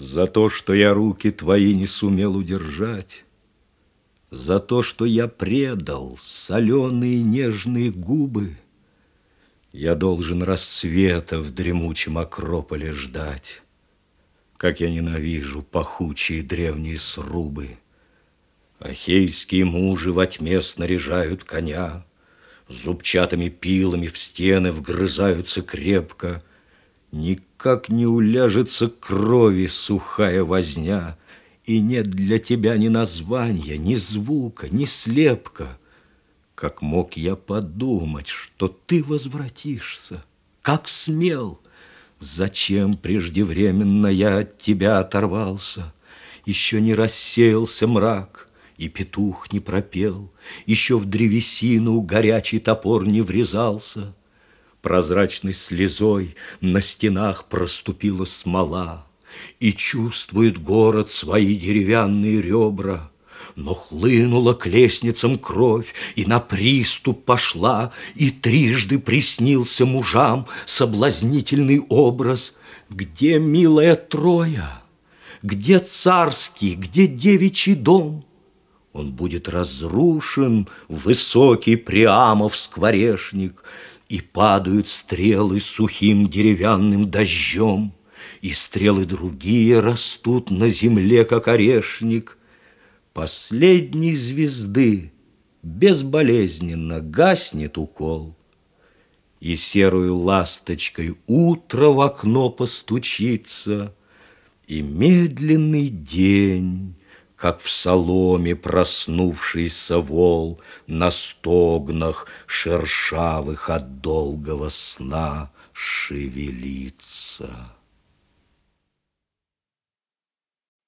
За то, что я руки твои не сумел удержать, За то, что я предал соленые нежные губы, Я должен рассвета в дремучем акрополе ждать. Как я ненавижу пахучие древние срубы. Ахейские мужи во тьме снаряжают коня, Зубчатыми пилами в стены вгрызаются крепко. Никак не уляжется крови сухая возня, И нет для тебя ни названия, ни звука, ни слепка. Как мог я подумать, что ты возвратишься? Как смел? Зачем преждевременно я от тебя оторвался? Еще не рассеялся мрак, и петух не пропел, Еще в древесину горячий топор не врезался. Прозрачной слезой на стенах проступила смола, И чувствует город свои деревянные ребра. Но хлынула к лестницам кровь, и на приступ пошла, И трижды приснился мужам соблазнительный образ. Где милая Троя? Где царский, где девичий дом? Он будет разрушен, высокий Приамов скворешник, И падают стрелы сухим деревянным дождем, И стрелы другие растут на земле, как орешник. Последней звезды безболезненно гаснет укол, И серую ласточкой утро в окно постучится, И медленный день как в соломе проснувшийся вол На стогнах шершавых от долгого сна шевелится.